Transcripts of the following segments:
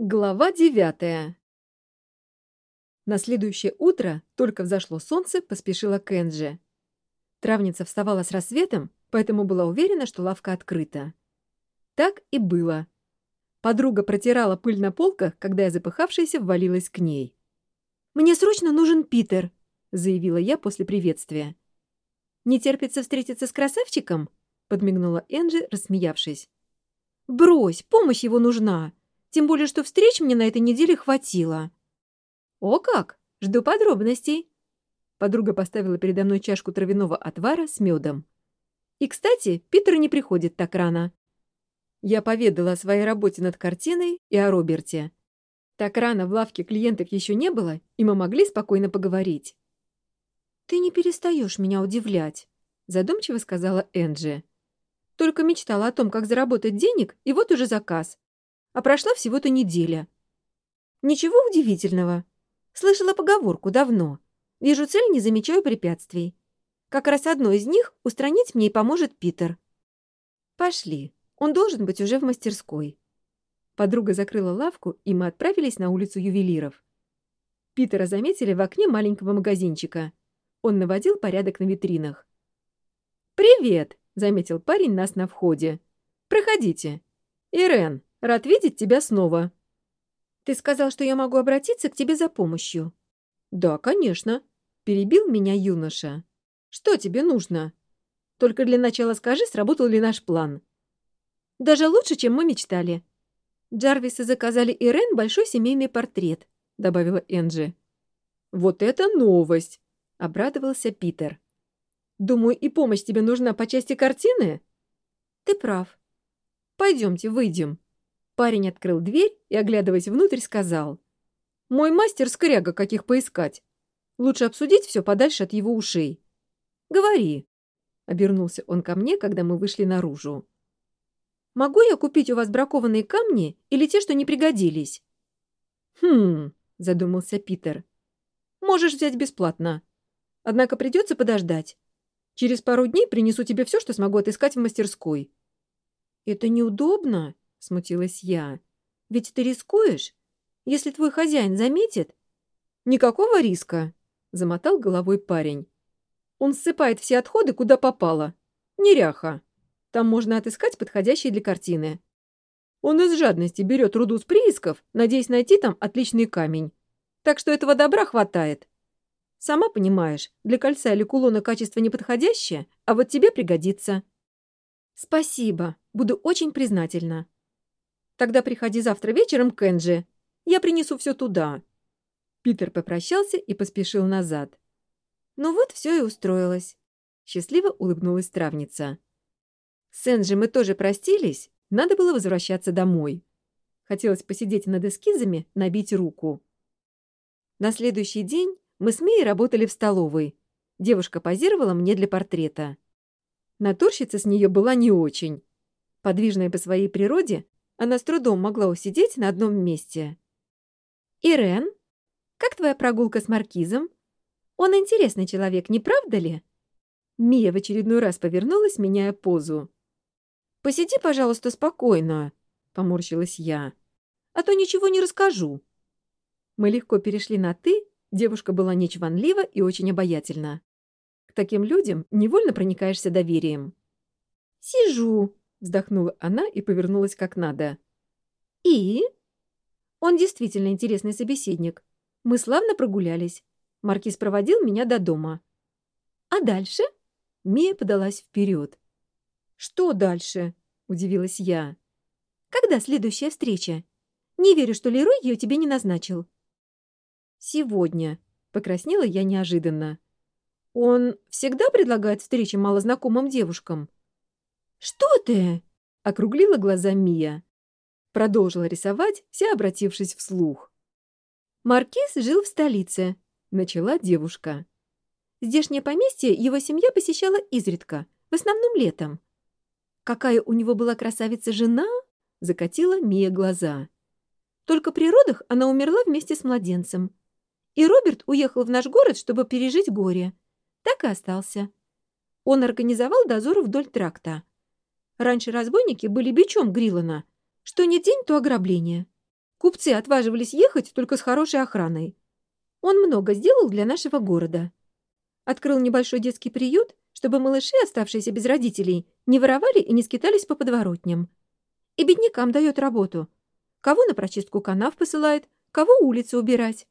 Глава девятая. На следующее утро, только взошло солнце, поспешила Кенджи. Травница вставала с рассветом, поэтому была уверена, что лавка открыта. Так и было. Подруга протирала пыль на полках, когда я запыхавшаяся ввалилась к ней. «Мне срочно нужен Питер», — заявила я после приветствия. «Не терпится встретиться с красавчиком?» — подмигнула Энджи, рассмеявшись. «Брось, помощь его нужна!» Тем более, что встреч мне на этой неделе хватило. О как! Жду подробностей. Подруга поставила передо мной чашку травяного отвара с медом. И, кстати, Питер не приходит так рано. Я поведала о своей работе над картиной и о Роберте. Так рано в лавке клиентов еще не было, и мы могли спокойно поговорить. «Ты не перестаешь меня удивлять», — задумчиво сказала Энджи. «Только мечтала о том, как заработать денег, и вот уже заказ а прошла всего-то неделя. Ничего удивительного. Слышала поговорку давно. Вижу цель, не замечаю препятствий. Как раз одно из них устранить мне и поможет Питер. Пошли. Он должен быть уже в мастерской. Подруга закрыла лавку, и мы отправились на улицу ювелиров. Питера заметили в окне маленького магазинчика. Он наводил порядок на витринах. «Привет!» — заметил парень нас на входе. «Проходите. Ирен!» Рад видеть тебя снова. Ты сказал, что я могу обратиться к тебе за помощью. Да, конечно. Перебил меня юноша. Что тебе нужно? Только для начала скажи, сработал ли наш план. Даже лучше, чем мы мечтали. Джарвисы заказали Ирен большой семейный портрет, добавила Энджи. Вот это новость! Обрадовался Питер. Думаю, и помощь тебе нужна по части картины? Ты прав. Пойдемте, выйдем. Парень открыл дверь и, оглядываясь внутрь, сказал. «Мой мастер скряга, каких поискать. Лучше обсудить все подальше от его ушей». «Говори», — обернулся он ко мне, когда мы вышли наружу. «Могу я купить у вас бракованные камни или те, что не пригодились?» «Хм», — задумался Питер. «Можешь взять бесплатно. Однако придется подождать. Через пару дней принесу тебе все, что смогу отыскать в мастерской». «Это неудобно», смутилась я. «Ведь ты рискуешь, если твой хозяин заметит?» «Никакого риска», — замотал головой парень. «Он ссыпает все отходы, куда попало. Неряха. Там можно отыскать подходящие для картины. Он из жадности берет руду с приисков, надеясь найти там отличный камень. Так что этого добра хватает. Сама понимаешь, для кольца или кулона качество неподходящее, а вот тебе пригодится». «Спасибо. Буду очень признательна», Тогда приходи завтра вечером к Энджи. Я принесу все туда». Питер попрощался и поспешил назад. «Ну вот все и устроилось». Счастливо улыбнулась травница. С Энджи мы тоже простились, надо было возвращаться домой. Хотелось посидеть над эскизами, набить руку. На следующий день мы с Мией работали в столовой. Девушка позировала мне для портрета. Натурщица с нее была не очень. Подвижная по своей природе, Она с трудом могла усидеть на одном месте. «Ирен, как твоя прогулка с Маркизом? Он интересный человек, не правда ли?» Мия в очередной раз повернулась, меняя позу. «Посиди, пожалуйста, спокойно», — поморщилась я. «А то ничего не расскажу». Мы легко перешли на «ты», девушка была нечванлива и очень обаятельна. К таким людям невольно проникаешься доверием. «Сижу», вздохнула она и повернулась как надо. «И?» «Он действительно интересный собеседник. Мы славно прогулялись. Маркиз проводил меня до дома». «А дальше?» Мия подалась вперед. «Что дальше?» — удивилась я. «Когда следующая встреча? Не верю, что Лерой ее тебе не назначил». «Сегодня», — покраснела я неожиданно. «Он всегда предлагает встречи малознакомым девушкам?» «Что ты?» — округлила глаза Мия. Продолжила рисовать, вся обратившись вслух. «Маркиз жил в столице», — начала девушка. Здешнее поместье его семья посещала изредка, в основном летом. «Какая у него была красавица-жена?» — закатила Мия глаза. Только при родах она умерла вместе с младенцем. И Роберт уехал в наш город, чтобы пережить горе. Так и остался. Он организовал дозор вдоль тракта. раньше разбойники были бичом Грилана, что не день, то ограбление. Купцы отваживались ехать только с хорошей охраной. Он много сделал для нашего города. Открыл небольшой детский приют, чтобы малыши, оставшиеся без родителей, не воровали и не скитались по подворотням. И беднякам дает работу. Кого на прочистку канав посылает, кого улицы убирать.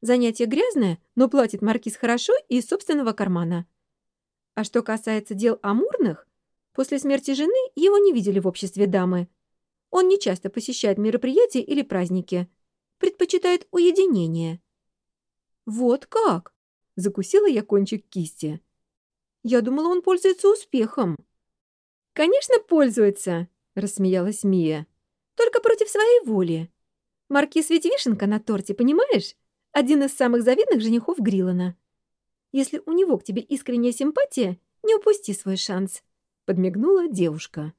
Занятие грязное, но платит маркиз хорошо и из собственного кармана. А что касается дел амурных, После смерти жены его не видели в обществе дамы. Он не часто посещает мероприятия или праздники. Предпочитает уединение. «Вот как!» — закусила я кончик кисти. «Я думала, он пользуется успехом». «Конечно, пользуется!» — рассмеялась Мия. «Только против своей воли. Маркиз ведь вишенка на торте, понимаешь? Один из самых завидных женихов Грилана. Если у него к тебе искренняя симпатия, не упусти свой шанс» подмигнула девушка.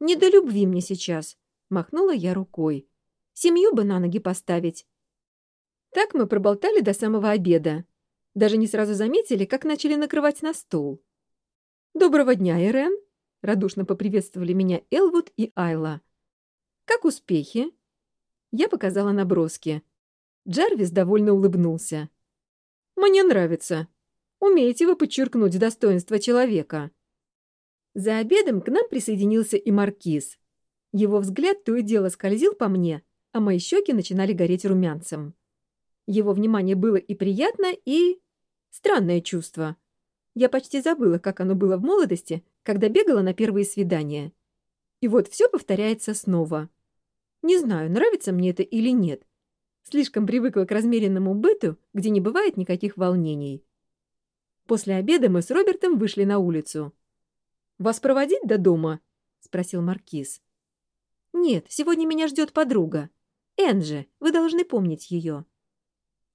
«Не до любви мне сейчас», — махнула я рукой. «Семью бы на ноги поставить». Так мы проболтали до самого обеда. Даже не сразу заметили, как начали накрывать на стол. «Доброго дня, Ирен!» — радушно поприветствовали меня Элвуд и Айла. «Как успехи?» Я показала наброски. Джарвис довольно улыбнулся. «Мне нравится. Умеете вы подчеркнуть достоинство человека?» За обедом к нам присоединился и Маркиз. Его взгляд то и дело скользил по мне, а мои щеки начинали гореть румянцем. Его внимание было и приятно, и... странное чувство. Я почти забыла, как оно было в молодости, когда бегала на первые свидания. И вот все повторяется снова. Не знаю, нравится мне это или нет, Слишком привыкла к размеренному быту, где не бывает никаких волнений. После обеда мы с Робертом вышли на улицу. «Вас проводить до дома?» — спросил Маркиз. «Нет, сегодня меня ждет подруга. Энджи, вы должны помнить ее».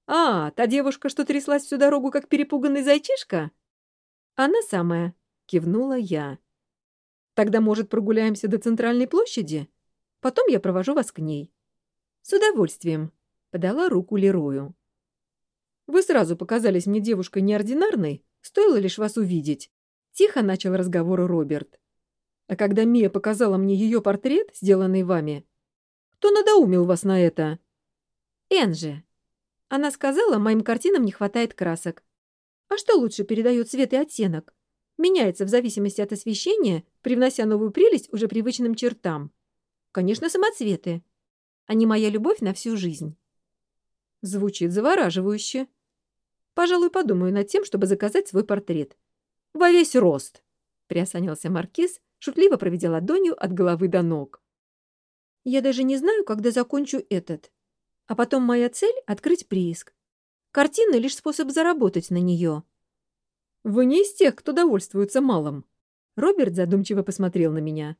«А, та девушка, что тряслась всю дорогу, как перепуганный зайчишка?» «Она самая», — кивнула я. «Тогда, может, прогуляемся до центральной площади? Потом я провожу вас к ней». «С удовольствием», подала руку Лерою. «Вы сразу показались мне девушкой неординарной, стоило лишь вас увидеть», — тихо начал разговор Роберт. «А когда Мия показала мне ее портрет, сделанный вами, кто надоумил вас на это?» «Энджи. Она сказала, моим картинам не хватает красок. А что лучше передает цвет и оттенок? Меняется в зависимости от освещения, привнося новую прелесть уже привычным чертам. Конечно, самоцветы. Они моя любовь на всю жизнь». Звучит завораживающе. Пожалуй, подумаю над тем, чтобы заказать свой портрет. Во весь рост, — приосанился Маркиз, шутливо проведя ладонью от головы до ног. Я даже не знаю, когда закончу этот. А потом моя цель — открыть прииск. Картина — лишь способ заработать на нее. Вы не из тех, кто довольствуется малым. Роберт задумчиво посмотрел на меня.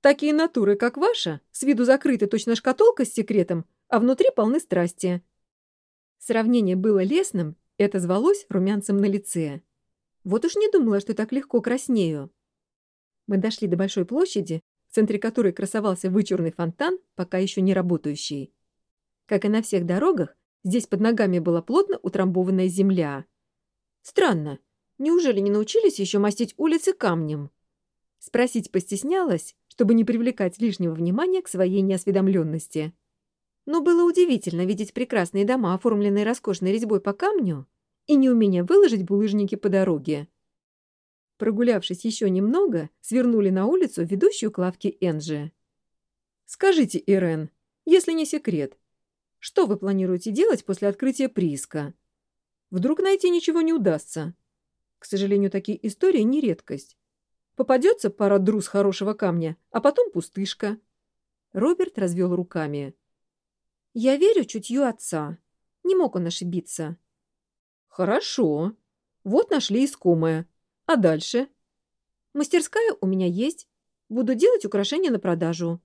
Такие натуры, как ваша, с виду закрыты точно шкатулка с секретом, а внутри полны страсти. Сравнение было лесным, это звалось румянцем на лице. Вот уж не думала, что так легко краснею. Мы дошли до большой площади, в центре которой красовался вычурный фонтан, пока еще не работающий. Как и на всех дорогах, здесь под ногами была плотно утрамбованная земля. Странно, неужели не научились еще мастить улицы камнем? Спросить постеснялась, чтобы не привлекать лишнего внимания к своей неосведомленности. Но было удивительно видеть прекрасные дома, оформленные роскошной резьбой по камню, и неумение выложить булыжники по дороге. Прогулявшись еще немного, свернули на улицу, ведущую к лавке Энджи. «Скажите, Ирен, если не секрет, что вы планируете делать после открытия прииска? Вдруг найти ничего не удастся? К сожалению, такие истории не редкость. Попадется пара друз хорошего камня, а потом пустышка». Роберт развел руками. Я верю чутью отца. Не мог он ошибиться. «Хорошо. Вот нашли искомое. А дальше?» «Мастерская у меня есть. Буду делать украшения на продажу».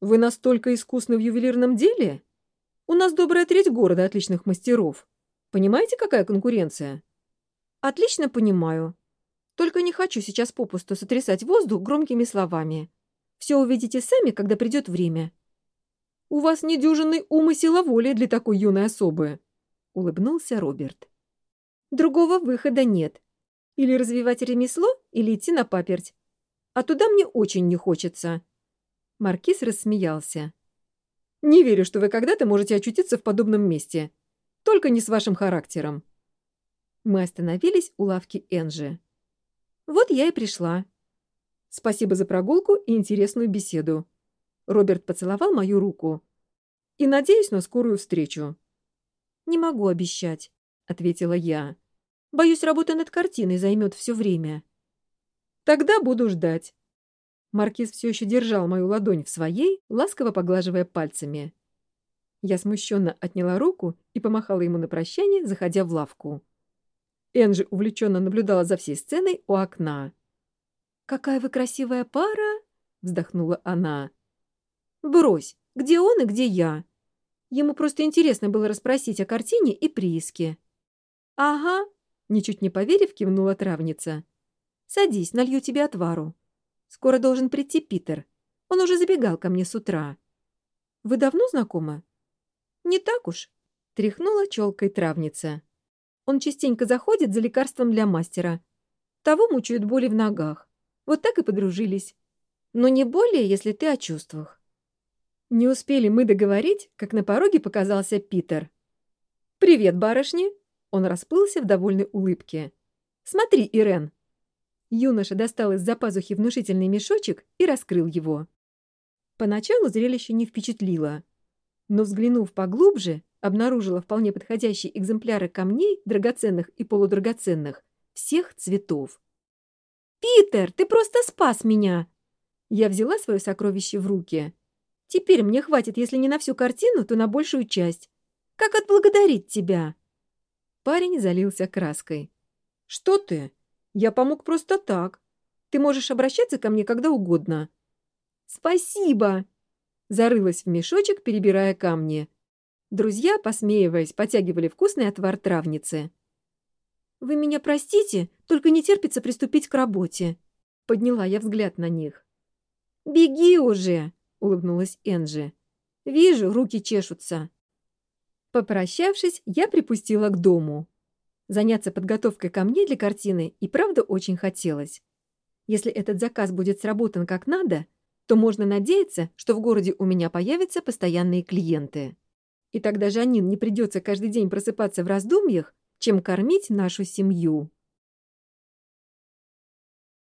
«Вы настолько искусны в ювелирном деле? У нас добрая треть города отличных мастеров. Понимаете, какая конкуренция?» «Отлично понимаю. Только не хочу сейчас попусту сотрясать воздух громкими словами. Все увидите сами, когда придет время». «У вас недюжинный ум и сила воли для такой юной особы», — улыбнулся Роберт. «Другого выхода нет. Или развивать ремесло, или идти на паперть. А туда мне очень не хочется». Маркиз рассмеялся. «Не верю, что вы когда-то можете очутиться в подобном месте. Только не с вашим характером». Мы остановились у лавки Энжи. «Вот я и пришла», Спасибо за прогулку и интересную беседу. Роберт поцеловал мою руку. И надеюсь на скорую встречу. «Не могу обещать», — ответила я. «Боюсь, работа над картиной займет все время». «Тогда буду ждать». Маркиз все еще держал мою ладонь в своей, ласково поглаживая пальцами. Я смущенно отняла руку и помахала ему на прощание, заходя в лавку. Энджи увлеченно наблюдала за всей сценой у окна. «Какая вы красивая пара!» — вздохнула она. «Брось, где он и где я?» Ему просто интересно было расспросить о картине и прииске. «Ага», — ничуть не поверив, кивнула травница. «Садись, налью тебе отвару. Скоро должен прийти Питер. Он уже забегал ко мне с утра». «Вы давно знакомы?» «Не так уж», — тряхнула челкой травница. «Он частенько заходит за лекарством для мастера. Того мучают боли в ногах. Вот так и подружились. Но не более, если ты о чувствах. Не успели мы договорить, как на пороге показался Питер. «Привет, барышни!» Он расплылся в довольной улыбке. «Смотри, Ирен, Юноша достал из-за пазухи внушительный мешочек и раскрыл его. Поначалу зрелище не впечатлило, но, взглянув поглубже, обнаружила вполне подходящие экземпляры камней, драгоценных и полудрагоценных, всех цветов. «Питер, ты просто спас меня!» Я взяла свое сокровище в руки. Теперь мне хватит, если не на всю картину, то на большую часть. Как отблагодарить тебя?» Парень залился краской. «Что ты? Я помог просто так. Ты можешь обращаться ко мне когда угодно». «Спасибо!» Зарылась в мешочек, перебирая камни. Друзья, посмеиваясь, потягивали вкусный отвар травницы. «Вы меня простите, только не терпится приступить к работе», — подняла я взгляд на них. «Беги уже!» улыбнулась Энджи. «Вижу, руки чешутся». Попрощавшись, я припустила к дому. Заняться подготовкой ко мне для картины и правда очень хотелось. Если этот заказ будет сработан как надо, то можно надеяться, что в городе у меня появятся постоянные клиенты. И тогда Жанин не придется каждый день просыпаться в раздумьях, чем кормить нашу семью.